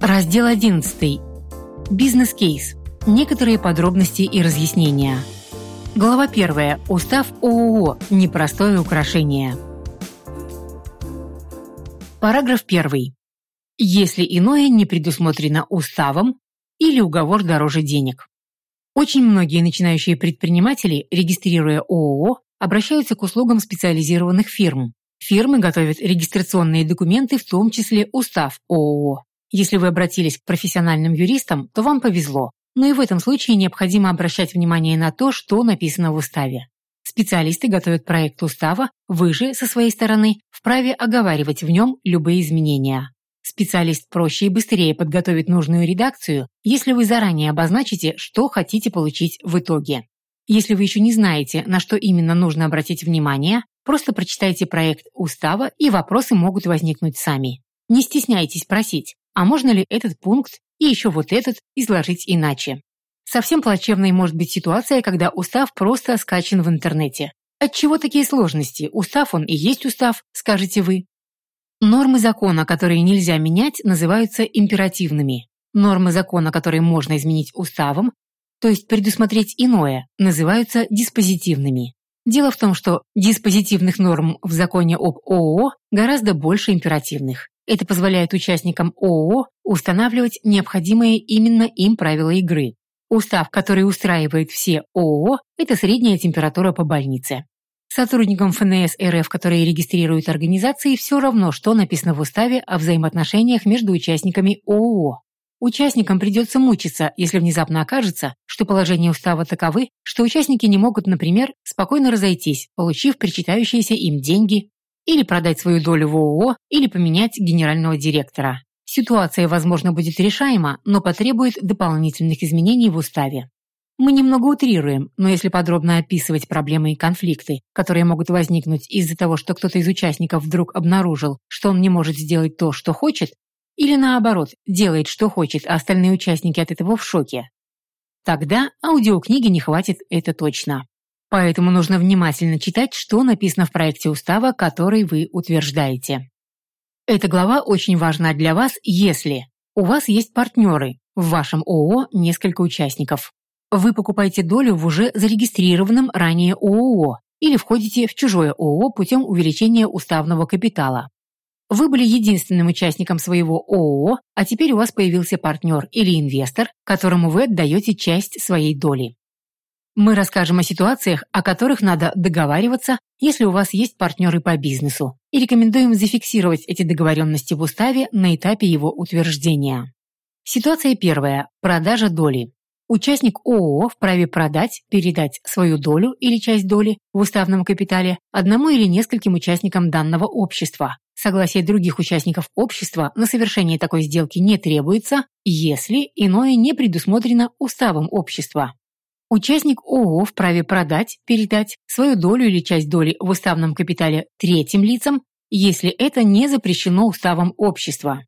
Раздел 11. Бизнес-кейс. Некоторые подробности и разъяснения. Глава 1. Устав ООО. Непростое украшение. Параграф 1. Если иное не предусмотрено уставом или уговор дороже денег. Очень многие начинающие предприниматели, регистрируя ООО, обращаются к услугам специализированных фирм. Фирмы готовят регистрационные документы, в том числе устав ООО. Если вы обратились к профессиональным юристам, то вам повезло, но и в этом случае необходимо обращать внимание на то, что написано в уставе. Специалисты готовят проект устава, вы же, со своей стороны, вправе оговаривать в нем любые изменения. Специалист проще и быстрее подготовит нужную редакцию, если вы заранее обозначите, что хотите получить в итоге. Если вы еще не знаете, на что именно нужно обратить внимание, просто прочитайте проект устава, и вопросы могут возникнуть сами. Не стесняйтесь просить, а можно ли этот пункт и еще вот этот изложить иначе? Совсем плачевной может быть ситуация, когда устав просто скачан в интернете. Отчего такие сложности? Устав он и есть устав, скажете вы. Нормы закона, которые нельзя менять, называются императивными. Нормы закона, которые можно изменить уставом, то есть предусмотреть иное, называются диспозитивными. Дело в том, что диспозитивных норм в законе об ООО гораздо больше императивных. Это позволяет участникам ООО устанавливать необходимые именно им правила игры. Устав, который устраивает все ООО, это средняя температура по больнице. Сотрудникам ФНС РФ, которые регистрируют организации, все равно, что написано в уставе о взаимоотношениях между участниками ООО. Участникам придется мучиться, если внезапно окажется, что положения устава таковы, что участники не могут, например, спокойно разойтись, получив причитающиеся им деньги или продать свою долю в ООО, или поменять генерального директора. Ситуация, возможно, будет решаема, но потребует дополнительных изменений в уставе. Мы немного утрируем, но если подробно описывать проблемы и конфликты, которые могут возникнуть из-за того, что кто-то из участников вдруг обнаружил, что он не может сделать то, что хочет, или наоборот, делает, что хочет, а остальные участники от этого в шоке, тогда аудиокниги не хватит это точно. Поэтому нужно внимательно читать, что написано в проекте устава, который вы утверждаете. Эта глава очень важна для вас, если у вас есть партнеры, в вашем ООО несколько участников. Вы покупаете долю в уже зарегистрированном ранее ООО или входите в чужое ООО путем увеличения уставного капитала. Вы были единственным участником своего ООО, а теперь у вас появился партнер или инвестор, которому вы отдаете часть своей доли. Мы расскажем о ситуациях, о которых надо договариваться, если у вас есть партнеры по бизнесу, и рекомендуем зафиксировать эти договоренности в уставе на этапе его утверждения. Ситуация первая. Продажа доли. Участник ООО вправе продать, передать свою долю или часть доли в уставном капитале одному или нескольким участникам данного общества. Согласие других участников общества на совершение такой сделки не требуется, если иное не предусмотрено уставом общества. Участник ООО вправе продать, передать свою долю или часть доли в уставном капитале третьим лицам, если это не запрещено уставом общества.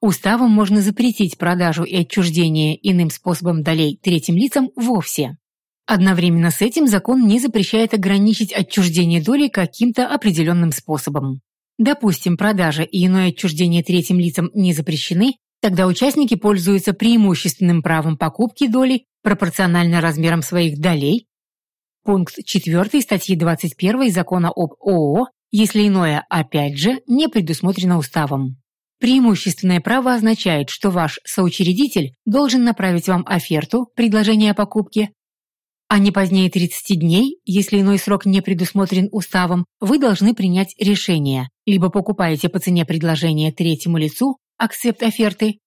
Уставом можно запретить продажу и отчуждение иным способом долей третьим лицам вовсе. Одновременно с этим закон не запрещает ограничить отчуждение доли каким-то определенным способом. Допустим, продажа и иное отчуждение третьим лицам не запрещены, тогда участники пользуются преимущественным правом покупки доли пропорционально размерам своих долей, пункт 4 статьи 21 Закона об ООО, если иное, опять же, не предусмотрено уставом. Преимущественное право означает, что ваш соучредитель должен направить вам оферту, предложение о покупке, а не позднее 30 дней, если иной срок не предусмотрен уставом, вы должны принять решение. Либо покупаете по цене предложения третьему лицу, акцепт оферты,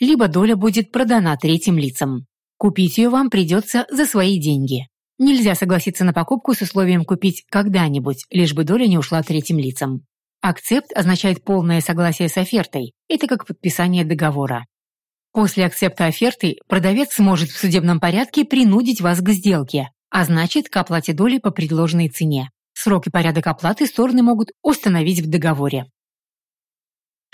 либо доля будет продана третьим лицам. Купить ее вам придется за свои деньги. Нельзя согласиться на покупку с условием купить когда-нибудь, лишь бы доля не ушла третьим лицам. Акцепт означает полное согласие с офертой. Это как подписание договора. После акцепта оферты продавец сможет в судебном порядке принудить вас к сделке, а значит, к оплате доли по предложенной цене. Срок и порядок оплаты стороны могут установить в договоре.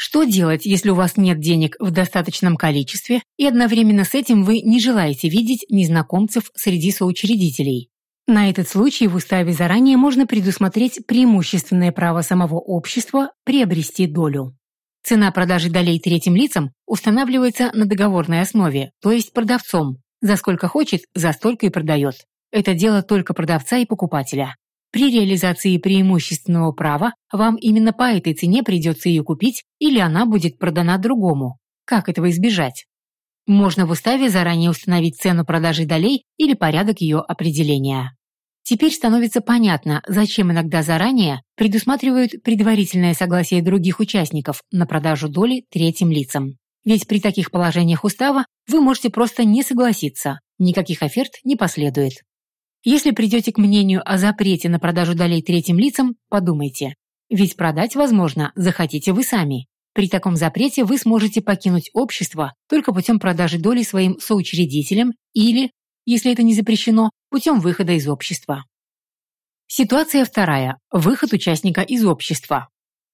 Что делать, если у вас нет денег в достаточном количестве и одновременно с этим вы не желаете видеть незнакомцев среди соучредителей? На этот случай в уставе заранее можно предусмотреть преимущественное право самого общества приобрести долю. Цена продажи долей третьим лицам устанавливается на договорной основе, то есть продавцом. За сколько хочет, за столько и продает. Это дело только продавца и покупателя. При реализации преимущественного права вам именно по этой цене придется ее купить или она будет продана другому. Как этого избежать? Можно в уставе заранее установить цену продажи долей или порядок ее определения. Теперь становится понятно, зачем иногда заранее предусматривают предварительное согласие других участников на продажу доли третьим лицам. Ведь при таких положениях устава вы можете просто не согласиться, никаких оферт не последует. Если придете к мнению о запрете на продажу долей третьим лицам, подумайте. Ведь продать, возможно, захотите вы сами. При таком запрете вы сможете покинуть общество только путем продажи доли своим соучредителям или, если это не запрещено, путем выхода из общества. Ситуация вторая. Выход участника из общества.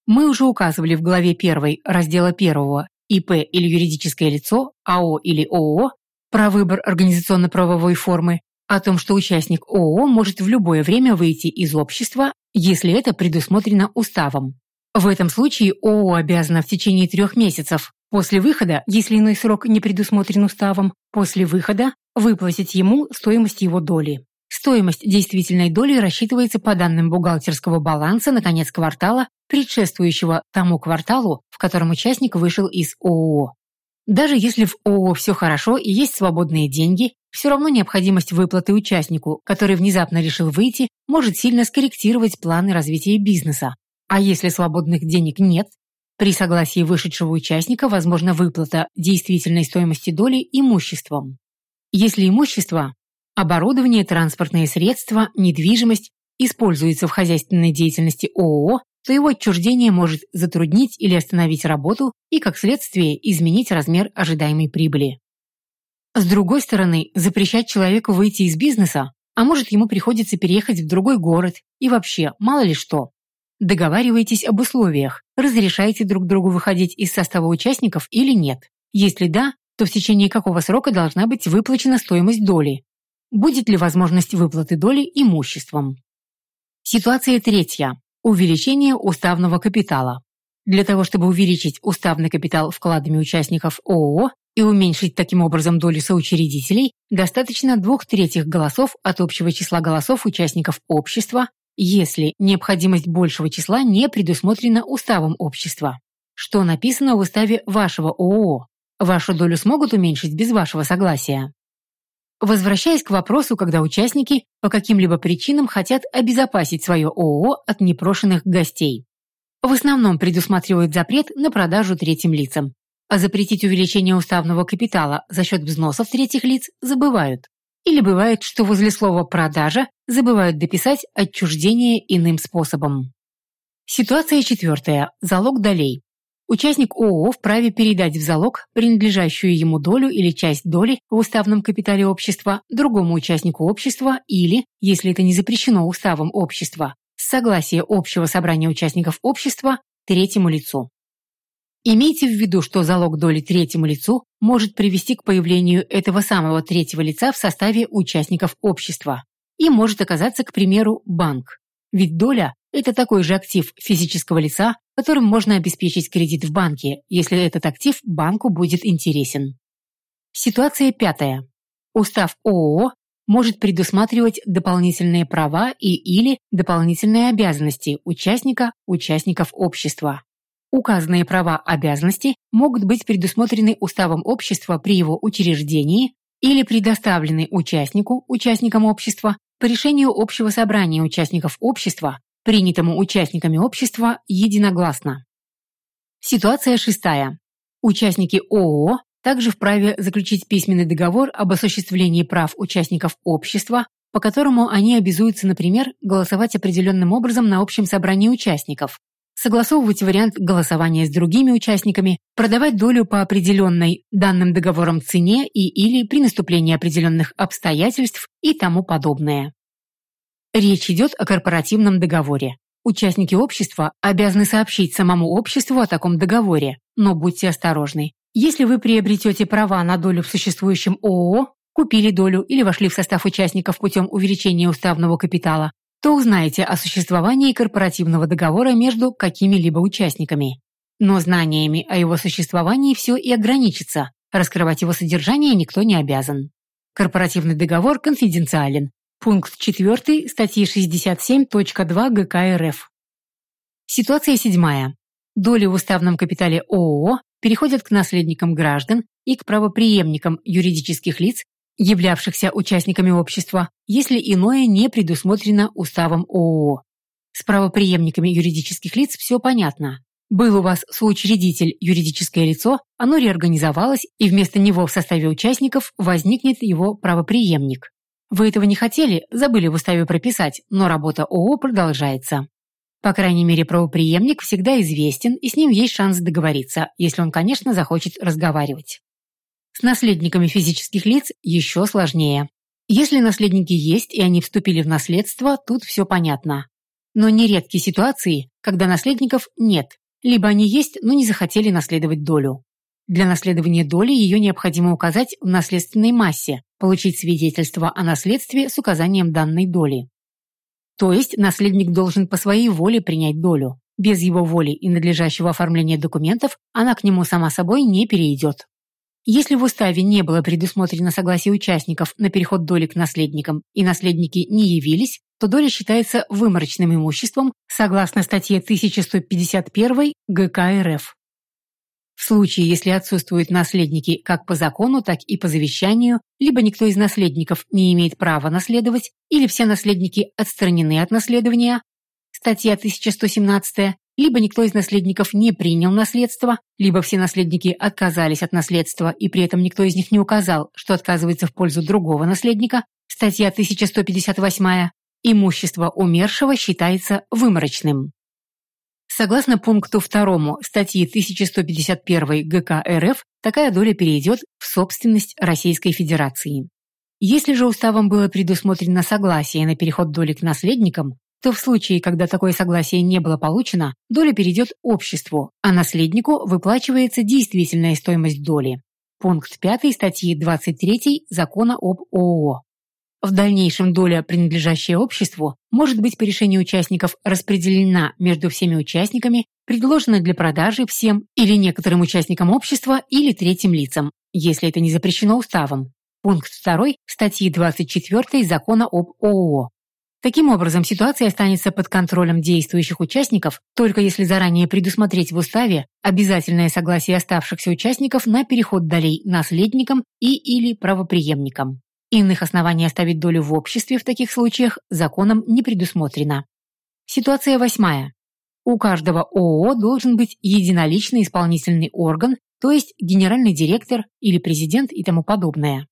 Мы уже указывали в главе 1 раздела 1 ИП или юридическое лицо, АО или ООО, про выбор организационно-правовой формы, о том, что участник ООО может в любое время выйти из общества, если это предусмотрено уставом. В этом случае ООО обязана в течение трех месяцев после выхода, если иной срок не предусмотрен уставом, после выхода выплатить ему стоимость его доли. Стоимость действительной доли рассчитывается по данным бухгалтерского баланса на конец квартала, предшествующего тому кварталу, в котором участник вышел из ООО. Даже если в ООО все хорошо и есть свободные деньги, все равно необходимость выплаты участнику, который внезапно решил выйти, может сильно скорректировать планы развития бизнеса. А если свободных денег нет, при согласии вышедшего участника возможна выплата действительной стоимости доли имуществом. Если имущество – оборудование, транспортные средства, недвижимость – используется в хозяйственной деятельности ООО, то его отчуждение может затруднить или остановить работу и, как следствие, изменить размер ожидаемой прибыли. С другой стороны, запрещать человеку выйти из бизнеса, а может ему приходится переехать в другой город и вообще, мало ли что. Договаривайтесь об условиях, разрешаете друг другу выходить из состава участников или нет. Если да, то в течение какого срока должна быть выплачена стоимость доли. Будет ли возможность выплаты доли имуществом? Ситуация третья. Увеличение уставного капитала. Для того, чтобы увеличить уставный капитал вкладами участников ООО и уменьшить таким образом долю соучредителей, достаточно двух третьих голосов от общего числа голосов участников общества, если необходимость большего числа не предусмотрена уставом общества. Что написано в уставе вашего ООО? Вашу долю смогут уменьшить без вашего согласия. Возвращаясь к вопросу, когда участники по каким-либо причинам хотят обезопасить свое ООО от непрошенных гостей. В основном предусматривают запрет на продажу третьим лицам, а запретить увеличение уставного капитала за счет взносов третьих лиц забывают. Или бывает, что возле слова «продажа» забывают дописать «отчуждение иным способом». Ситуация четвертая. Залог долей. Участник ООО вправе передать в залог принадлежащую ему долю или часть доли в уставном капитале общества другому участнику общества или, если это не запрещено уставом общества, с согласия общего собрания участников общества третьему лицу. Имейте в виду, что залог доли третьему лицу может привести к появлению этого самого третьего лица в составе участников общества и может оказаться, к примеру, банк. Ведь доля – это такой же актив физического лица, которым можно обеспечить кредит в банке, если этот актив банку будет интересен. Ситуация пятая. Устав ООО может предусматривать дополнительные права и или дополнительные обязанности участника, участников общества. Указанные права-обязанности могут быть предусмотрены уставом общества при его учреждении или предоставлены участнику, участникам общества, по решению общего собрания участников общества принятому участниками общества единогласно. Ситуация шестая. Участники ООО также вправе заключить письменный договор об осуществлении прав участников общества, по которому они обязуются, например, голосовать определенным образом на общем собрании участников, согласовывать вариант голосования с другими участниками, продавать долю по определенной данным договором цене и или при наступлении определенных обстоятельств и тому подобное. Речь идет о корпоративном договоре. Участники общества обязаны сообщить самому обществу о таком договоре, но будьте осторожны. Если вы приобретете права на долю в существующем ООО, купили долю или вошли в состав участников путем увеличения уставного капитала, то узнаете о существовании корпоративного договора между какими-либо участниками. Но знаниями о его существовании все и ограничится, раскрывать его содержание никто не обязан. Корпоративный договор конфиденциален. Пункт 4 статьи 67.2 ГК РФ. Ситуация седьмая. Доли в уставном капитале ООО переходят к наследникам граждан и к правопреемникам юридических лиц, являвшихся участниками общества, если иное не предусмотрено уставом ООО. С правопреемниками юридических лиц все понятно. Был у вас соучредитель юридическое лицо, оно реорганизовалось, и вместо него в составе участников возникнет его правопреемник. Вы этого не хотели, забыли в уставе прописать, но работа ООО продолжается. По крайней мере, правопреемник всегда известен, и с ним есть шанс договориться, если он, конечно, захочет разговаривать. С наследниками физических лиц еще сложнее. Если наследники есть и они вступили в наследство, тут все понятно. Но нередки ситуации, когда наследников нет, либо они есть, но не захотели наследовать долю. Для наследования доли ее необходимо указать в наследственной массе, получить свидетельство о наследстве с указанием данной доли. То есть наследник должен по своей воле принять долю. Без его воли и надлежащего оформления документов она к нему сама собой не перейдет. Если в уставе не было предусмотрено согласие участников на переход доли к наследникам и наследники не явились, то доля считается выморочным имуществом согласно статье 1151 ГК РФ. В случае, если отсутствуют наследники как по закону, так и по завещанию, либо никто из наследников не имеет права наследовать, или все наследники отстранены от наследования, статья 1117, либо никто из наследников не принял наследство, либо все наследники отказались от наследства, и при этом никто из них не указал, что отказывается в пользу другого наследника, статья 1158, имущество умершего считается выморочным. Согласно пункту 2 статьи 1151 ГК РФ, такая доля перейдет в собственность Российской Федерации. Если же уставом было предусмотрено согласие на переход доли к наследникам, то в случае, когда такое согласие не было получено, доля перейдет обществу, а наследнику выплачивается действительная стоимость доли. Пункт 5 статьи 23 Закона об ООО. В дальнейшем доля, принадлежащая обществу, может быть по решению участников распределена между всеми участниками, предложена для продажи всем или некоторым участникам общества или третьим лицам, если это не запрещено уставом. Пункт 2 статьи 24 Закона об ООО. Таким образом, ситуация останется под контролем действующих участников, только если заранее предусмотреть в уставе обязательное согласие оставшихся участников на переход долей наследникам и или правопреемникам. Иных оснований оставить долю в обществе в таких случаях законом не предусмотрено. Ситуация восьмая. У каждого ООО должен быть единоличный исполнительный орган, то есть генеральный директор или президент и тому подобное.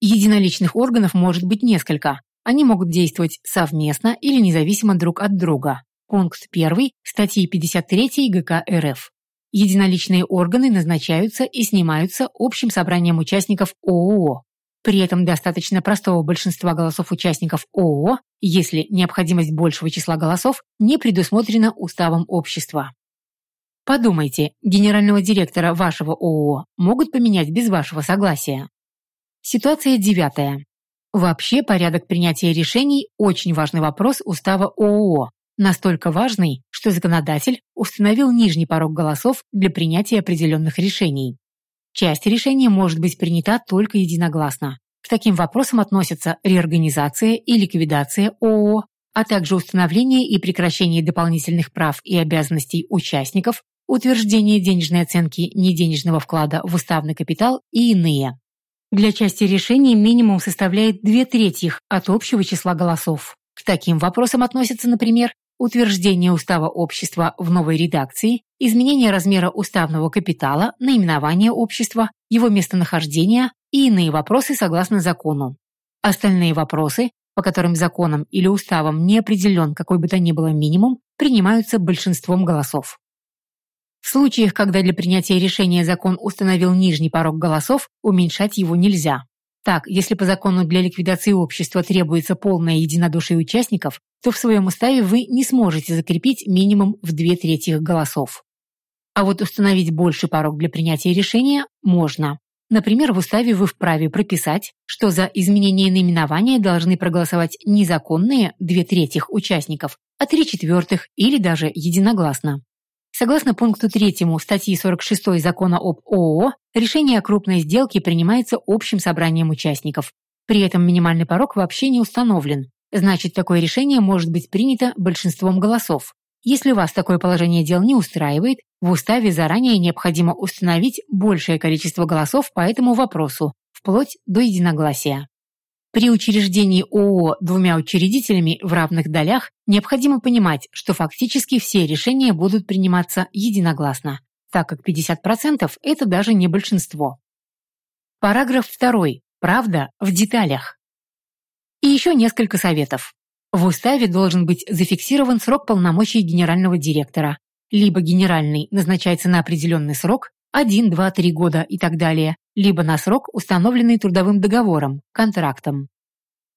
Единоличных органов может быть несколько. Они могут действовать совместно или независимо друг от друга. Пункт 1 статьи 53 ГК РФ. Единоличные органы назначаются и снимаются общим собранием участников ООО. При этом достаточно простого большинства голосов участников ООО, если необходимость большего числа голосов не предусмотрена уставом общества. Подумайте, генерального директора вашего ООО могут поменять без вашего согласия. Ситуация девятая. Вообще порядок принятия решений – очень важный вопрос устава ООО, настолько важный, что законодатель установил нижний порог голосов для принятия определенных решений. Часть решения может быть принята только единогласно. К таким вопросам относятся реорганизация и ликвидация ООО, а также установление и прекращение дополнительных прав и обязанностей участников, утверждение денежной оценки неденежного вклада в уставный капитал и иные. Для части решений минимум составляет две трети от общего числа голосов. К таким вопросам относятся, например, утверждение устава общества в новой редакции, изменение размера уставного капитала, наименование общества, его местонахождение и иные вопросы согласно закону. Остальные вопросы, по которым законом или уставом не определен какой бы то ни было минимум, принимаются большинством голосов. В случаях, когда для принятия решения закон установил нижний порог голосов, уменьшать его нельзя. Так, если по закону для ликвидации общества требуется полное единодушие участников, то в своем уставе вы не сможете закрепить минимум в две трети голосов. А вот установить больший порог для принятия решения можно. Например, в уставе вы вправе прописать, что за изменение наименования должны проголосовать не законные две трети участников, а три четвертых или даже единогласно. Согласно пункту 3 статьи 46 Закона об ООО, решение о крупной сделке принимается общим собранием участников. При этом минимальный порог вообще не установлен. Значит, такое решение может быть принято большинством голосов. Если вас такое положение дел не устраивает, в уставе заранее необходимо установить большее количество голосов по этому вопросу, вплоть до единогласия. При учреждении ООО двумя учредителями в равных долях необходимо понимать, что фактически все решения будут приниматься единогласно, так как 50% – это даже не большинство. Параграф 2. Правда в деталях. И еще несколько советов. В уставе должен быть зафиксирован срок полномочий генерального директора. Либо генеральный назначается на определенный срок, 1, 2, 3 года и так далее, либо на срок, установленный трудовым договором, контрактом.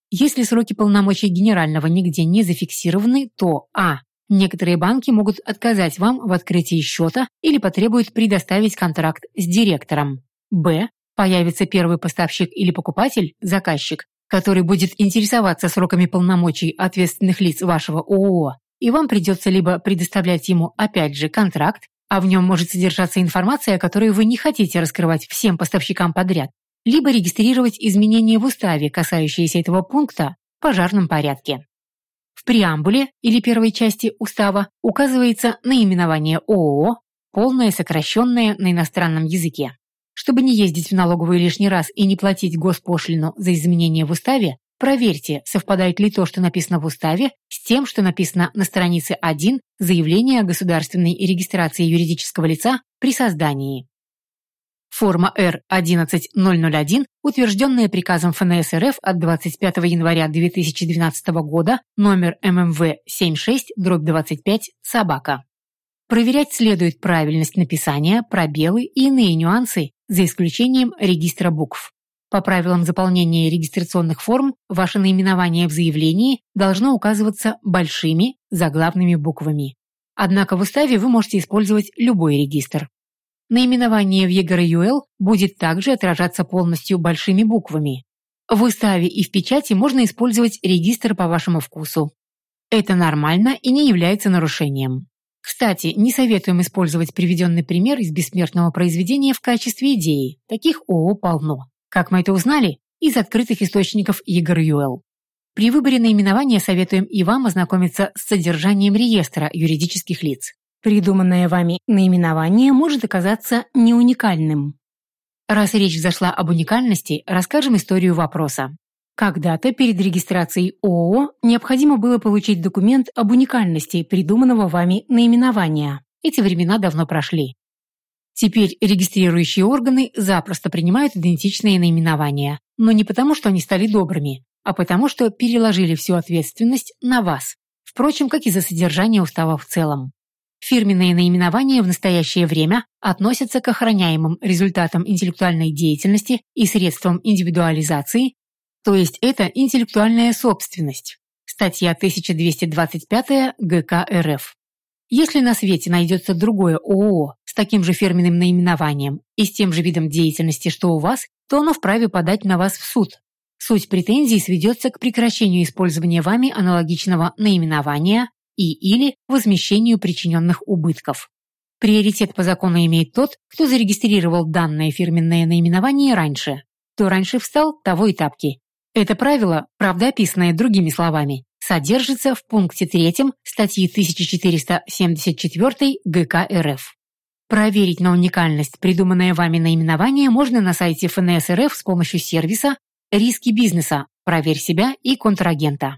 Если сроки полномочий генерального нигде не зафиксированы, то а. Некоторые банки могут отказать вам в открытии счета или потребуют предоставить контракт с директором. б. Появится первый поставщик или покупатель, заказчик, который будет интересоваться сроками полномочий ответственных лиц вашего ООО, и вам придется либо предоставлять ему опять же контракт, а в нем может содержаться информация, которую вы не хотите раскрывать всем поставщикам подряд, либо регистрировать изменения в уставе, касающиеся этого пункта, в пожарном порядке. В преамбуле или первой части устава указывается наименование ООО, полное сокращенное на иностранном языке. Чтобы не ездить в налоговую лишний раз и не платить госпошлину за изменения в уставе, Проверьте, совпадает ли то, что написано в уставе, с тем, что написано на странице 1 заявления о государственной регистрации юридического лица при создании. Форма Р-11001, утвержденная приказом ФНС РФ от 25 января 2012 года, номер ММВ 76-25, собака. Проверять следует правильность написания, пробелы и иные нюансы, за исключением регистра букв. По правилам заполнения регистрационных форм ваше наименование в заявлении должно указываться большими заглавными буквами. Однако в уставе вы можете использовать любой регистр. Наименование в ЕГРЮЛ будет также отражаться полностью большими буквами. В уставе и в печати можно использовать регистр по вашему вкусу. Это нормально и не является нарушением. Кстати, не советуем использовать приведенный пример из бессмертного произведения в качестве идеи. Таких ООО полно. Как мы это узнали? Из открытых источников ЕГРЮЛ. При выборе наименования советуем и вам ознакомиться с содержанием реестра юридических лиц. Придуманное вами наименование может оказаться не уникальным. Раз речь зашла об уникальности, расскажем историю вопроса. Когда-то перед регистрацией ООО необходимо было получить документ об уникальности придуманного вами наименования. Эти времена давно прошли. Теперь регистрирующие органы запросто принимают идентичные наименования, но не потому, что они стали добрыми, а потому, что переложили всю ответственность на вас. Впрочем, как и за содержание устава в целом. Фирменные наименования в настоящее время относятся к охраняемым результатам интеллектуальной деятельности и средствам индивидуализации, то есть это интеллектуальная собственность. Статья 1225 ГК РФ. Если на свете найдется другое ООО с таким же фирменным наименованием и с тем же видом деятельности, что у вас, то оно вправе подать на вас в суд. Суть претензий сведется к прекращению использования вами аналогичного наименования и или возмещению причиненных убытков. Приоритет по закону имеет тот, кто зарегистрировал данное фирменное наименование раньше. Кто раньше встал, того и тапки. Это правило, правда описанное другими словами, содержится в пункте 3 статьи 1474 ГК РФ. Проверить на уникальность придуманное вами наименование можно на сайте ФНС РФ с помощью сервиса «Риски бизнеса. Проверь себя и контрагента».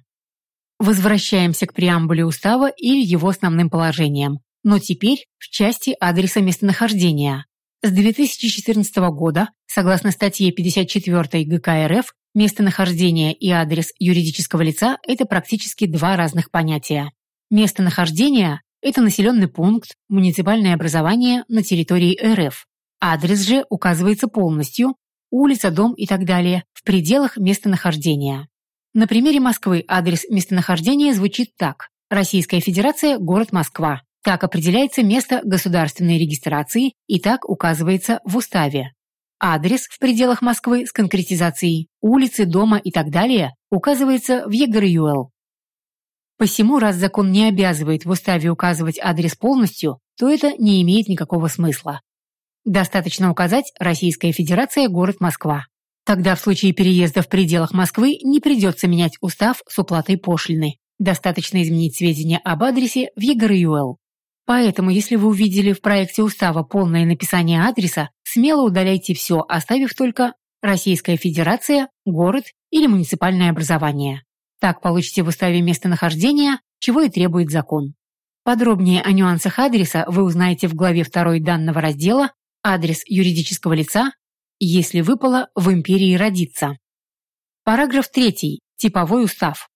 Возвращаемся к преамбуле устава или его основным положениям, но теперь в части адреса местонахождения. С 2014 года, согласно статье 54 ГК РФ, Местонахождение и адрес юридического лица – это практически два разных понятия. Местонахождение – это населенный пункт, муниципальное образование на территории РФ. Адрес же указывается полностью – улица, дом и так далее – в пределах местонахождения. На примере Москвы адрес местонахождения звучит так. Российская Федерация, город Москва. Так определяется место государственной регистрации и так указывается в уставе. Адрес в пределах Москвы с конкретизацией улицы, дома и так далее указывается в ЕГРЮЛ. Посему, раз закон не обязывает в уставе указывать адрес полностью, то это не имеет никакого смысла. Достаточно указать Российская Федерация, город Москва. Тогда в случае переезда в пределах Москвы не придется менять устав с уплатой пошлины. Достаточно изменить сведения об адресе в ЕГРЮЛ. Поэтому, если вы увидели в проекте устава полное написание адреса, смело удаляйте все, оставив только Российская Федерация, город или муниципальное образование. Так получите в уставе местонахождение, чего и требует закон. Подробнее о нюансах адреса вы узнаете в главе 2 данного раздела адрес юридического лица, если выпало в империи родиться. Параграф 3. Типовой устав.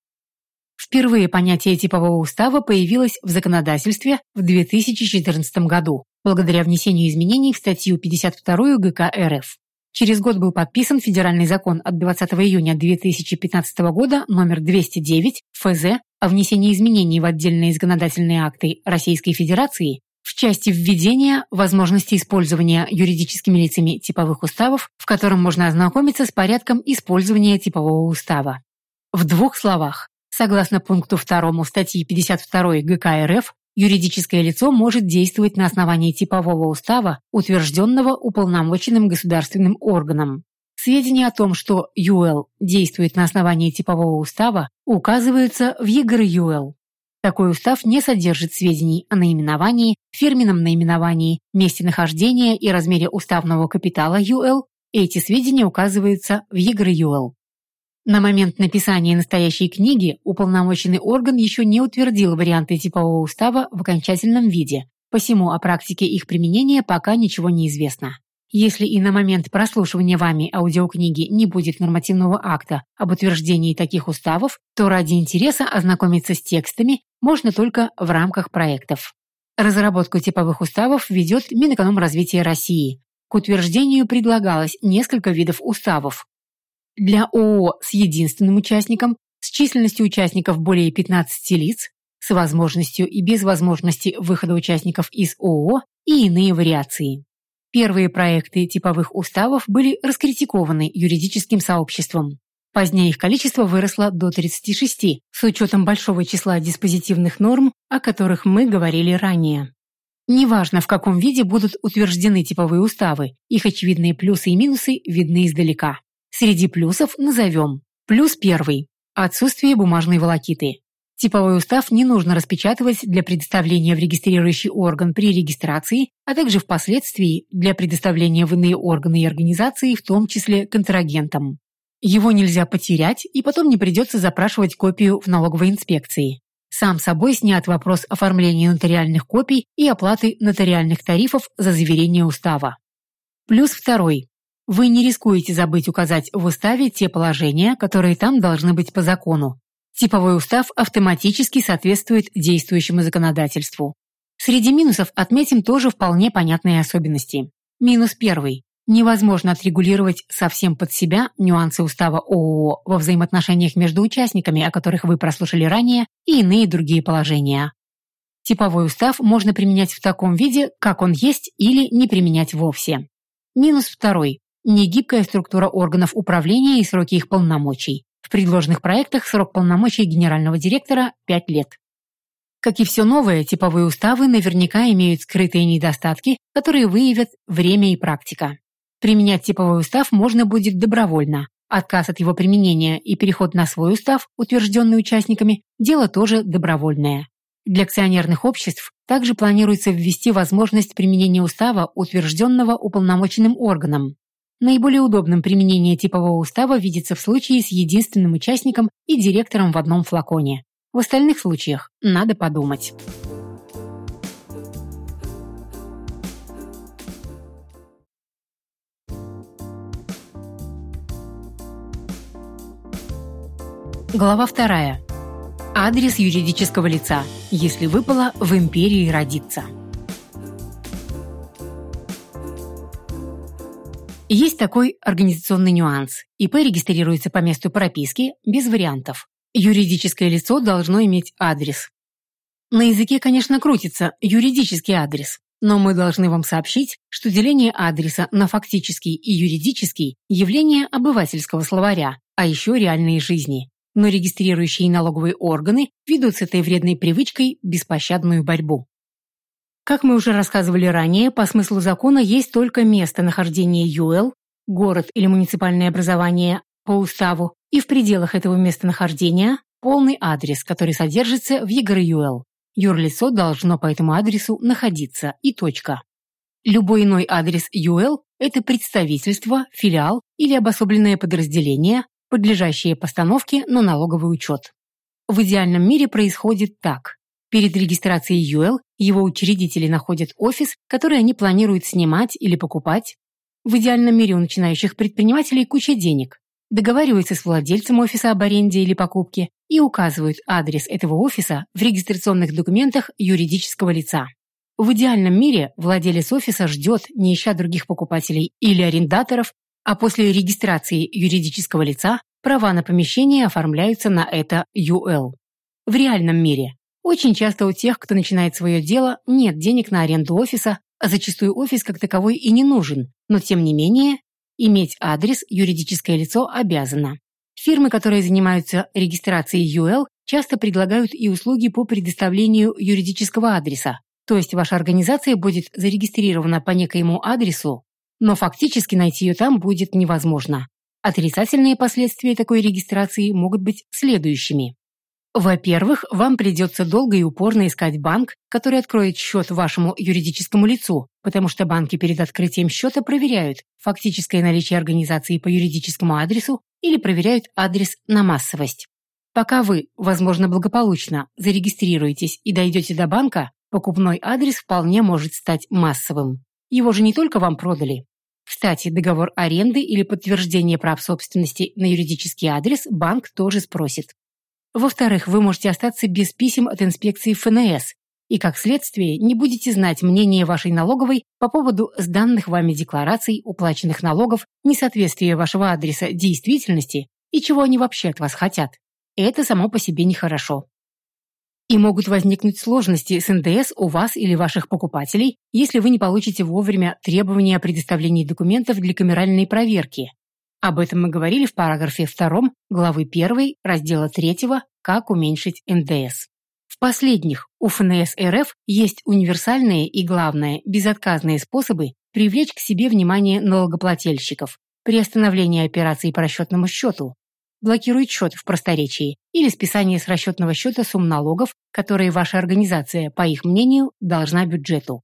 Впервые понятие типового устава появилось в законодательстве в 2014 году, благодаря внесению изменений в статью 52 ГК РФ. Через год был подписан федеральный закон от 20 июня 2015 года номер 209 ФЗ о внесении изменений в отдельные законодательные акты Российской Федерации в части введения возможности использования юридическими лицами типовых уставов, в котором можно ознакомиться с порядком использования типового устава. В двух словах, согласно пункту 2 статьи 52 ГК РФ, юридическое лицо может действовать на основании типового устава, утвержденного уполномоченным государственным органом. Сведения о том, что ЮЛ действует на основании типового устава, указываются в ЕГР-ЮЛ. Такой устав не содержит сведений о наименовании, фирменном наименовании, месте нахождения и размере уставного капитала ЮЛ, эти сведения указываются в ЕГР-ЮЛ. На момент написания настоящей книги уполномоченный орган еще не утвердил варианты типового устава в окончательном виде, посему о практике их применения пока ничего не известно. Если и на момент прослушивания вами аудиокниги не будет нормативного акта об утверждении таких уставов, то ради интереса ознакомиться с текстами можно только в рамках проектов. Разработку типовых уставов ведет Минэкономразвития России. К утверждению предлагалось несколько видов уставов. Для ООО с единственным участником, с численностью участников более 15 лиц, с возможностью и без возможности выхода участников из ООО и иные вариации. Первые проекты типовых уставов были раскритикованы юридическим сообществом. Позднее их количество выросло до 36, с учетом большого числа диспозитивных норм, о которых мы говорили ранее. Неважно, в каком виде будут утверждены типовые уставы, их очевидные плюсы и минусы видны издалека. Среди плюсов назовем. Плюс первый – отсутствие бумажной волокиты. Типовой устав не нужно распечатывать для предоставления в регистрирующий орган при регистрации, а также впоследствии для предоставления в иные органы и организации, в том числе контрагентам. Его нельзя потерять, и потом не придется запрашивать копию в налоговой инспекции. Сам собой снят вопрос оформления нотариальных копий и оплаты нотариальных тарифов за заверение устава. Плюс второй. Вы не рискуете забыть указать в уставе те положения, которые там должны быть по закону, Типовой устав автоматически соответствует действующему законодательству. Среди минусов отметим тоже вполне понятные особенности. Минус первый. Невозможно отрегулировать совсем под себя нюансы устава ООО во взаимоотношениях между участниками, о которых вы прослушали ранее, и иные другие положения. Типовой устав можно применять в таком виде, как он есть, или не применять вовсе. Минус второй. Негибкая структура органов управления и сроки их полномочий. В предложенных проектах срок полномочий генерального директора – 5 лет. Как и все новое, типовые уставы наверняка имеют скрытые недостатки, которые выявят время и практика. Применять типовой устав можно будет добровольно. Отказ от его применения и переход на свой устав, утвержденный участниками, дело тоже добровольное. Для акционерных обществ также планируется ввести возможность применения устава, утвержденного уполномоченным органом. Наиболее удобным применение типового устава видится в случае с единственным участником и директором в одном флаконе. В остальных случаях надо подумать. Глава вторая. Адрес юридического лица, если выпало в империи родиться. Есть такой организационный нюанс. ИП регистрируется по месту прописки, без вариантов. Юридическое лицо должно иметь адрес. На языке, конечно, крутится юридический адрес, но мы должны вам сообщить, что деление адреса на фактический и юридический – явление обывательского словаря, а еще реальные жизни. Но регистрирующие налоговые органы ведут с этой вредной привычкой беспощадную борьбу. Как мы уже рассказывали ранее, по смыслу закона есть только место нахождения ЮЛ, город или муниципальное образование по уставу, и в пределах этого местонахождения полный адрес, который содержится в ЕГРЮЛ. Юрлицо должно по этому адресу находиться и точка. Любой иной адрес ЮЛ – это представительство, филиал или обособленное подразделение, подлежащее постановке на налоговый учет. В идеальном мире происходит так. Перед регистрацией ЮЛ его учредители находят офис, который они планируют снимать или покупать. В идеальном мире у начинающих предпринимателей куча денег. Договариваются с владельцем офиса об аренде или покупке и указывают адрес этого офиса в регистрационных документах юридического лица. В идеальном мире владелец офиса ждет, не ища других покупателей или арендаторов, а после регистрации юридического лица права на помещение оформляются на это UL. В реальном мире очень часто у тех, кто начинает свое дело, нет денег на аренду офиса, а зачастую офис как таковой и не нужен, но тем не менее иметь адрес юридическое лицо обязано. Фирмы, которые занимаются регистрацией UL, часто предлагают и услуги по предоставлению юридического адреса, то есть ваша организация будет зарегистрирована по некоему адресу, но фактически найти ее там будет невозможно. Отрицательные последствия такой регистрации могут быть следующими. Во-первых, вам придется долго и упорно искать банк, который откроет счет вашему юридическому лицу, потому что банки перед открытием счета проверяют фактическое наличие организации по юридическому адресу или проверяют адрес на массовость. Пока вы, возможно, благополучно зарегистрируетесь и дойдете до банка, покупной адрес вполне может стать массовым. Его же не только вам продали. Кстати, договор аренды или подтверждение прав собственности на юридический адрес банк тоже спросит. Во-вторых, вы можете остаться без писем от инспекции ФНС и, как следствие, не будете знать мнение вашей налоговой по поводу сданных вами деклараций, уплаченных налогов, несоответствия вашего адреса действительности и чего они вообще от вас хотят. Это само по себе нехорошо. И могут возникнуть сложности с НДС у вас или ваших покупателей, если вы не получите вовремя требования о предоставлении документов для камеральной проверки, об этом мы говорили в параграфе 2 главы 1 раздела 3 «Как уменьшить НДС». В последних у ФНС РФ есть универсальные и, главное, безотказные способы привлечь к себе внимание налогоплательщиков при остановлении операций по расчетному счету, блокирует счет в просторечии или списание с расчетного счета сумм налогов, которые ваша организация, по их мнению, должна бюджету.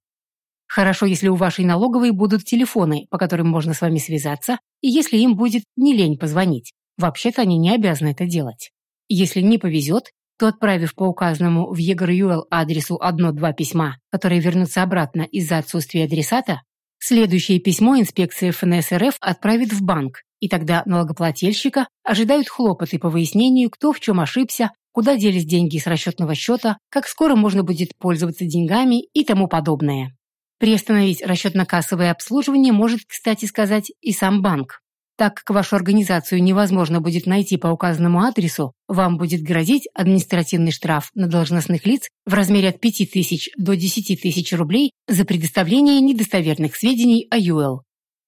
Хорошо, если у вашей налоговой будут телефоны, по которым можно с вами связаться, и если им будет не лень позвонить. Вообще-то они не обязаны это делать. Если не повезет, то отправив по указанному в ЕГРЮЛ адресу одно-два письма, которые вернутся обратно из-за отсутствия адресата, следующее письмо инспекция ФНС РФ отправит в банк, и тогда налогоплательщика ожидают хлопоты по выяснению, кто в чем ошибся, куда делись деньги с расчетного счета, как скоро можно будет пользоваться деньгами и тому подобное. Приостановить расчетно-кассовое обслуживание может, кстати сказать, и сам банк. Так как вашу организацию невозможно будет найти по указанному адресу, вам будет грозить административный штраф на должностных лиц в размере от 5 тысяч до 10 тысяч рублей за предоставление недостоверных сведений о ЮЭЛ.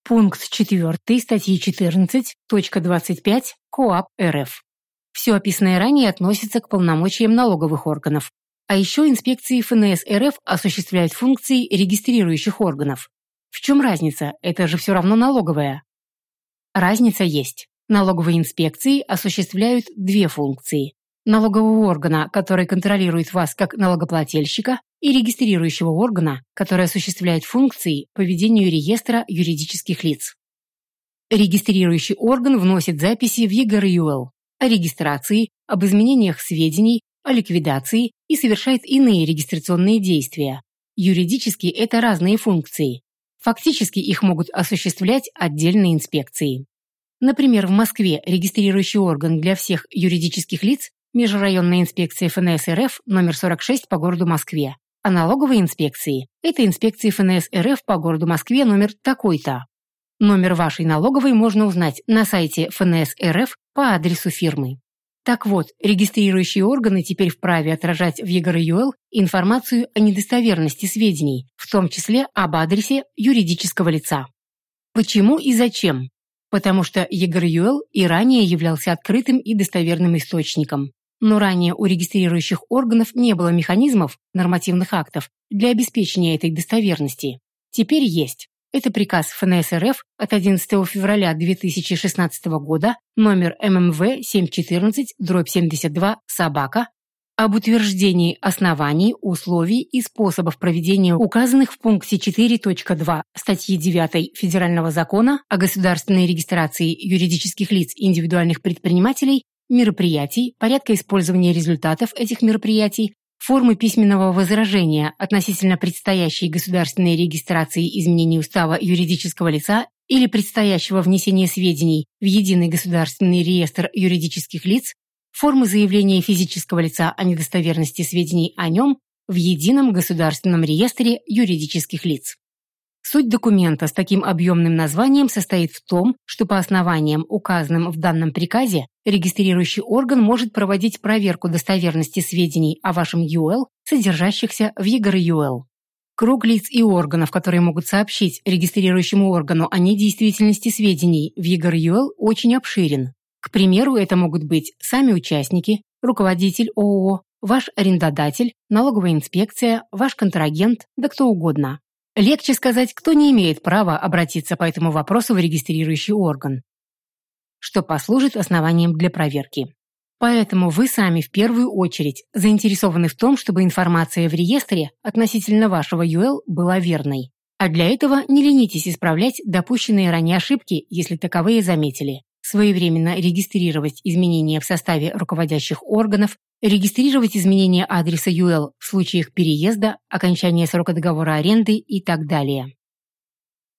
Пункт 4 статьи 14.25 КОАП РФ. Все описанное ранее относится к полномочиям налоговых органов, а еще инспекции ФНС РФ осуществляют функции регистрирующих органов. В чем разница? Это же все равно налоговая. Разница есть. Налоговые инспекции осуществляют две функции. Налогового органа, который контролирует вас как налогоплательщика, и регистрирующего органа, который осуществляет функции по ведению реестра юридических лиц. Регистрирующий орган вносит записи в ЕГРЮЛ о регистрации, об изменениях сведений, о ликвидации и совершает иные регистрационные действия. Юридически это разные функции. Фактически их могут осуществлять отдельные инспекции. Например, в Москве регистрирующий орган для всех юридических лиц Межрайонная инспекция ФНС РФ номер 46 по городу Москве, а налоговые инспекции – это инспекции ФНС РФ по городу Москве номер такой-то. Номер вашей налоговой можно узнать на сайте ФНС РФ по адресу фирмы. Так вот, регистрирующие органы теперь вправе отражать в ЕГРЮЛ информацию о недостоверности сведений, в том числе об адресе юридического лица. Почему и зачем? Потому что ЕГРЮЛ и ранее являлся открытым и достоверным источником. но ранее у регистрирующих органов не было механизмов, нормативных актов, для обеспечения этой достоверности. Теперь есть. Это приказ ФНС РФ от 11 февраля 2016 года, номер ММВ 714-72 «Собака», об утверждении оснований, условий и способов проведения указанных в пункте 4.2 статьи 9 Федерального закона о государственной регистрации юридических лиц и индивидуальных предпринимателей мероприятий, порядка использования результатов этих мероприятий, формы письменного возражения относительно предстоящей государственной регистрации изменений устава юридического лица или предстоящего внесения сведений в Единый государственный реестр юридических лиц, формы заявления физического лица о недостоверности сведений о нем в Едином государственном реестре юридических лиц. Суть документа с таким объемным названием состоит в том, что по основаниям, указанным в данном приказе, регистрирующий орган может проводить проверку достоверности сведений о вашем ЮЛ, содержащихся в ЕГРЮЛ. Круг лиц и органов, которые могут сообщить регистрирующему органу о недействительности сведений в ЕГРЮЛ, очень обширен. К примеру, это могут быть сами участники, руководитель ООО, ваш арендодатель, налоговая инспекция, ваш контрагент, да кто угодно. Легче сказать, кто не имеет права обратиться по этому вопросу в регистрирующий орган, что послужит основанием для проверки. Поэтому вы сами в первую очередь заинтересованы в том, чтобы информация в реестре относительно вашего UL была верной. А для этого не ленитесь исправлять допущенные ранее ошибки, если таковые заметили своевременно регистрировать изменения в составе руководящих органов, регистрировать изменения адреса UL в случаях переезда, окончания срока договора аренды и так далее.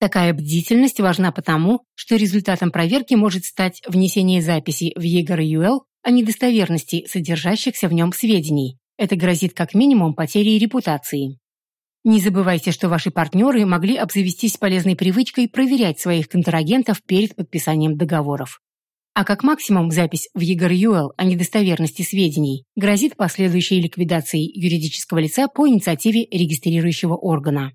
Такая бдительность важна потому, что результатом проверки может стать внесение записи в ЕГР-UL о недостоверности содержащихся в нем сведений. Это грозит как минимум потерей репутации. Не забывайте, что ваши партнеры могли обзавестись полезной привычкой проверять своих контрагентов перед подписанием договоров. А как максимум запись в ЕГРЮЛ о недостоверности сведений грозит последующей ликвидацией юридического лица по инициативе регистрирующего органа.